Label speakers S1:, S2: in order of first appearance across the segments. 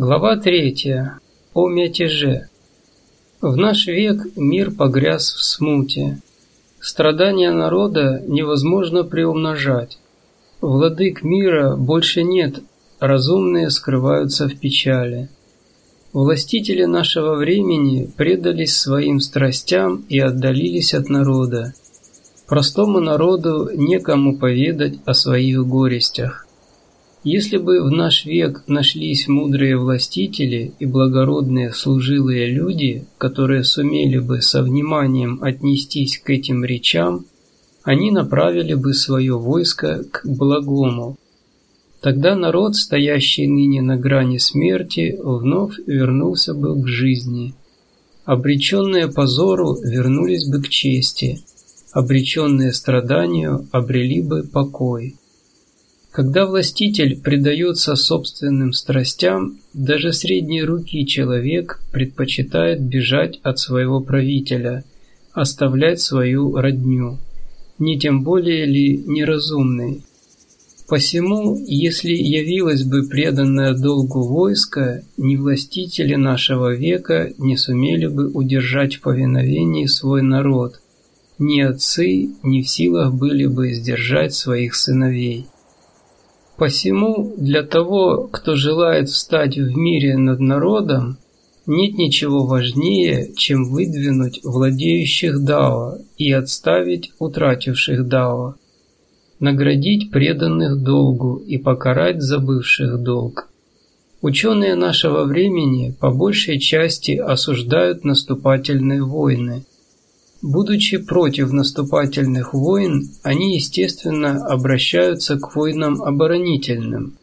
S1: Глава третья. О мятеже. В наш век мир погряз в смуте. Страдания народа невозможно приумножать. Владык мира больше нет, разумные скрываются в печали. Властители нашего времени предались своим страстям и отдалились от народа. Простому народу некому поведать о своих горестях. Если бы в наш век нашлись мудрые властители и благородные служилые люди, которые сумели бы со вниманием отнестись к этим речам, они направили бы свое войско к благому. Тогда народ, стоящий ныне на грани смерти, вновь вернулся бы к жизни. Обреченные позору вернулись бы к чести, обреченные страданию обрели бы покой. Когда властитель предается собственным страстям, даже средней руки человек предпочитает бежать от своего правителя, оставлять свою родню. Не тем более ли неразумный? Посему, если явилось бы преданное долгу войско, ни властители нашего века не сумели бы удержать в повиновении свой народ, ни отцы не в силах были бы сдержать своих сыновей. Посему для того, кто желает встать в мире над народом, нет ничего важнее, чем выдвинуть владеющих Дао и отставить утративших Дао, наградить преданных долгу и покарать забывших долг. Ученые нашего времени по большей части осуждают наступательные войны – Будучи против наступательных войн, они, естественно, обращаются к войнам оборонительным.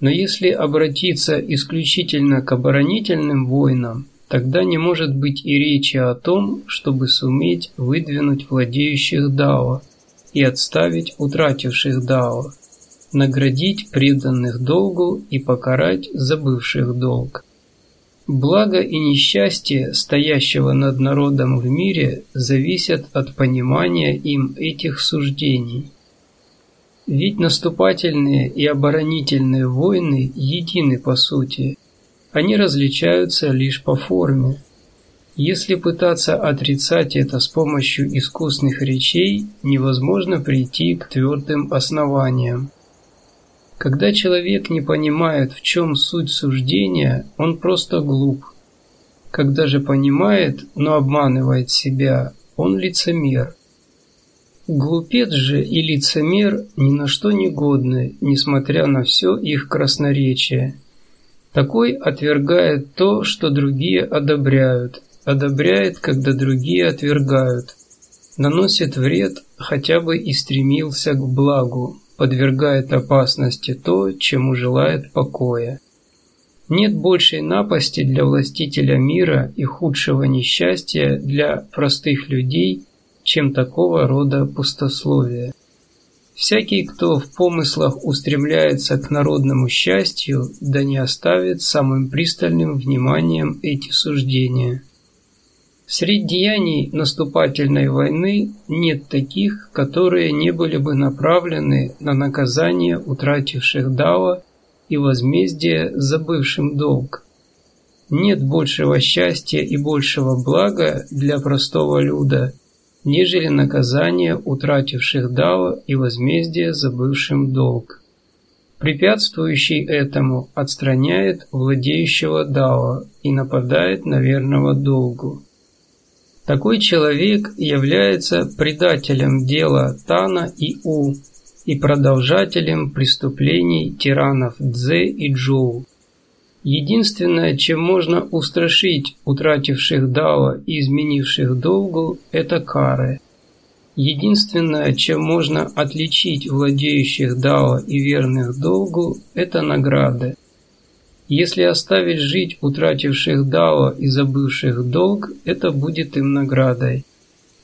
S1: Но если обратиться исключительно к оборонительным войнам, тогда не может быть и речи о том, чтобы суметь выдвинуть владеющих Дао и отставить утративших Дао, наградить преданных долгу и покарать забывших долг. Благо и несчастье стоящего над народом в мире зависят от понимания им этих суждений. Ведь наступательные и оборонительные войны едины по сути, они различаются лишь по форме. Если пытаться отрицать это с помощью искусных речей, невозможно прийти к твердым основаниям. Когда человек не понимает, в чем суть суждения, он просто глуп. Когда же понимает, но обманывает себя, он лицемер. Глупец же и лицемер ни на что не годны, несмотря на все их красноречие. Такой отвергает то, что другие одобряют, одобряет, когда другие отвергают, наносит вред, хотя бы и стремился к благу, подвергает опасности то, чему желает покоя. Нет большей напасти для властителя мира и худшего несчастья для простых людей, чем такого рода пустословие. Всякий, кто в помыслах устремляется к народному счастью, да не оставит самым пристальным вниманием эти суждения. Среди деяний наступательной войны нет таких, которые не были бы направлены на наказание утративших Дао и возмездие забывшим долг. Нет большего счастья и большего блага для простого люда, нежели наказание утративших Дао и возмездие забывшим долг. Препятствующий этому отстраняет владеющего Дао и нападает на верного долгу. Такой человек является предателем дела Тана и У и продолжателем преступлений тиранов Дзе и Джоу. Единственное, чем можно устрашить утративших Дао и изменивших долгу, это кары. Единственное, чем можно отличить владеющих Дао и верных долгу, это награды. Если оставить жить утративших Дао и забывших долг, это будет им наградой.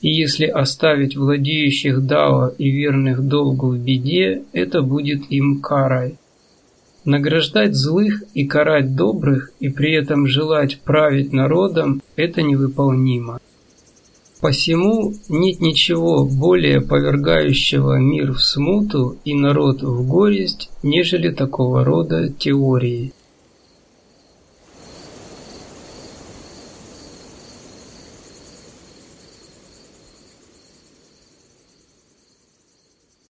S1: И если оставить владеющих Дао и верных долгу в беде, это будет им карой. Награждать злых и карать добрых и при этом желать править народом – это невыполнимо. Посему нет ничего более повергающего мир в смуту и народ в горесть, нежели такого рода теории.